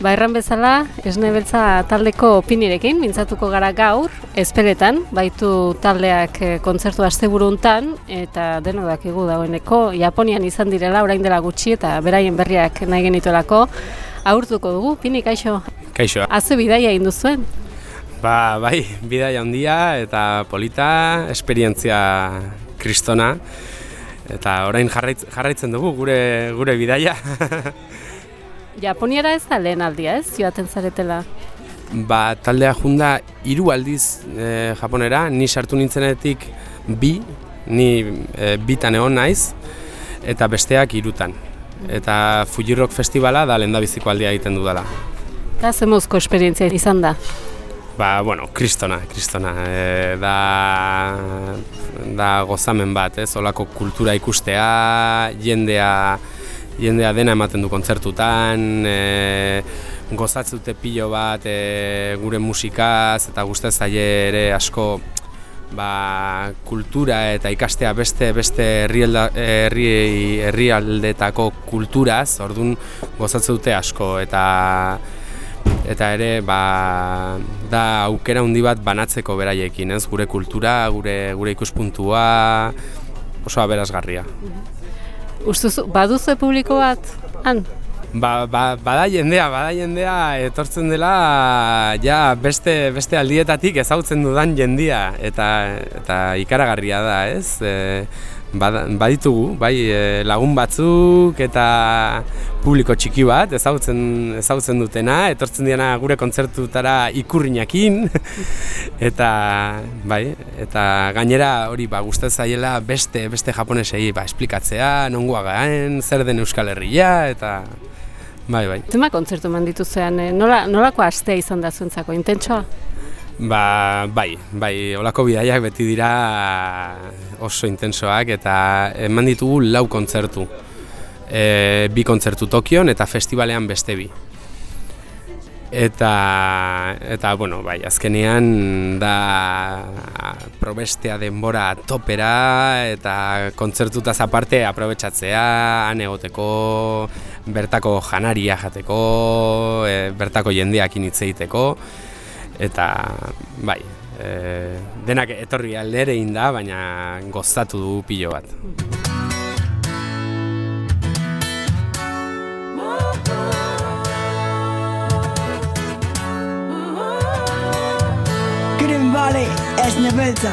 Ba, erran bezala, esne beltza taldeko opinirekin, mintzatuko gara gaur, ezpeletan, baitu taldeak eh, kontzertu asteburu hontan eta denok dakigu dagoeneko, Japonian izan direla, orain dela gutxi, eta beraien berriak nahi genituelako, aurtuko dugu, pini, kaixo? Kaixo. Azu bidaia egin duzuen? Ba, bai, bidaia handia eta polita, esperientzia kristona, eta orain jarraitzen dugu gure, gure bidaia. Japoniara ez da lehen aldia, ez? Joaten zaretela. Ba, taldea junda hiru aldiz e, Japonera, ni sartu nintzenetik bi, ni e, bitan egon naiz, eta besteak hirutan. Eta Fuji Rock Festivala da lehen biziko aldia egiten dudala. Eta zemozko esperientzia izan da? Ba, bueno, kristona, kristona. E, da, da gozamen bat, ez? Olako kultura ikustea, jendea, jendea dena ematen du kontzertutan, e, gozatzute pilo bat e, gure musikaz eta guztez zaie ere asko ba, kultura eta ikastea beste beste herri herrialdetako kulturaz, ordun gozatzen dute asko eta eta ere ba, da aukera handi bat banatzeko beraiekin, ez? Gure kultura, gure gure ikuspuntua oso aberasgarria. Ustuz, baduzu publiko bat, han? Ba, ba, bada jendea, bada jendea etortzen dela ja beste, beste aldietatik ezautzen dudan jendia. Eta, eta ikaragarria da, ez? E, baditugu, bai e, lagun batzuk eta publiko txiki bat ezagutzen ezagutzen dutena, etortzen diena gure kontzertutara ikurrinakin eta bai, eta gainera hori ba gustatzen zaiela beste beste japonesei ba esplikatzea, nongoa gaen, zer den Euskal Herria eta bai bai. Zema kontzertu eman dituzean, eh, nola nolako astea izan da zuentzako intentsoa? Ba, bai, bai, olako bidaiak beti dira oso intensoak eta eman ditugu lau kontzertu. E, bi kontzertu Tokion eta festivalean beste bi. Eta, eta bueno, bai, azkenean da probestea denbora topera eta kontzertutaz aparte aprobetsatzea, han egoteko, bertako janaria jateko, e, bertako jendeak initzeiteko eta bai, e, denak etorri aldere da, baina gozatu du pilo bat. Valley ez nebeltza.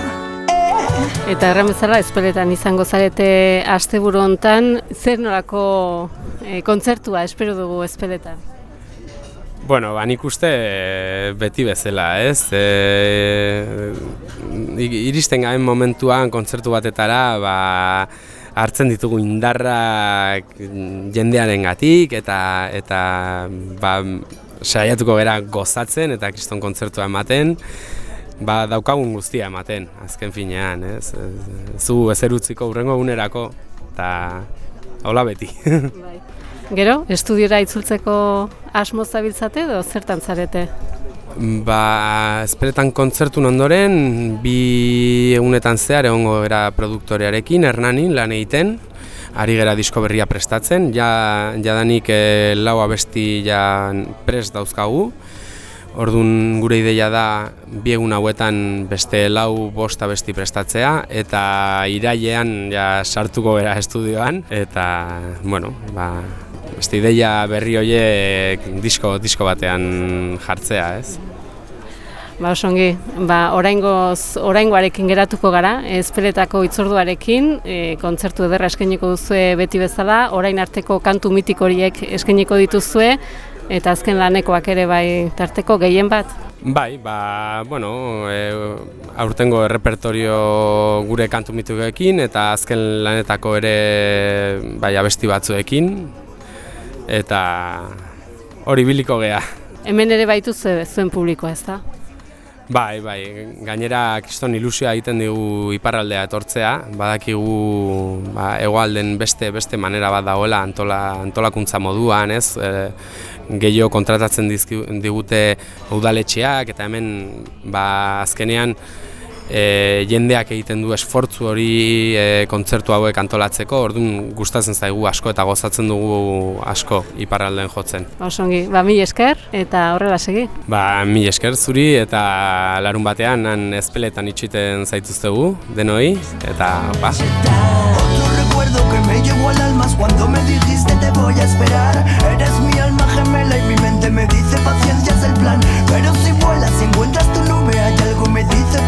Eta erran bezala, espeletan izango zarete asteburu hontan, zer norako e, kontzertua espero dugu espeletan? Bueno, ba, nik uste eh, beti bezala, ez? E, iristen gaen momentuan kontzertu batetara, ba, hartzen ditugu indarrak jendearen gatik, eta, eta ba, saiatuko gara gozatzen eta kriston kontzertua ematen, ba, daukagun guztia ematen, azken finean, ez? Zu ezerutziko urrengo egunerako, eta hola beti. Bai. Gero, estudiora itzultzeko asmo zabiltzate edo zertan zarete? Ba, ezperetan kontzertun ondoren, bi egunetan zehar egongo era produktorearekin, Hernanin, lan egiten, ari gera disko berria prestatzen, ja, jadanik e, lau abesti ja prest dauzkagu, Orduan gure ideia da bi egun hauetan beste lau bosta besti prestatzea eta irailean ja sartuko bera estudioan eta bueno, ba, beste ideia berri horiek disko, disko batean jartzea, ez? Ba, osongi, ba, oraingoz, oraingoarekin geratuko gara, ezpeletako itzorduarekin, e, kontzertu ederra eskeniko duzue beti bezala, orain arteko kantu mitik horiek eskeniko dituzue, eta azken lanekoak ere bai tarteko gehien bat? Bai, ba, bueno, e, aurtengo errepertorio gure kantu mituekin eta azken lanetako ere bai abesti batzuekin, eta hori biliko gea. Hemen ere baitu zuen publikoa ez da? Bai, bai, gainera kriston ilusioa egiten digu iparraldea etortzea, badakigu ba, egoalden beste beste manera bat dagoela antola, antolakuntza moduan, ez? E, gehiago kontratatzen dizki, digute udaletxeak eta hemen ba, azkenean e, jendeak egiten du esfortzu hori e, kontzertu hauek antolatzeko, orduan gustatzen zaigu asko eta gozatzen dugu asko iparralden jotzen. Ba, osongi, ba mi esker eta horrela segi. Ba mi esker zuri eta larun batean han ezpeletan itxiten zaituztegu denoi eta ba. que me llevo al alma cuando me dijiste te voy a esperar eres mi alma gemela y mi mente me dice paciencia es el plan pero si vuelas si encuentras tu nube hay algo me dice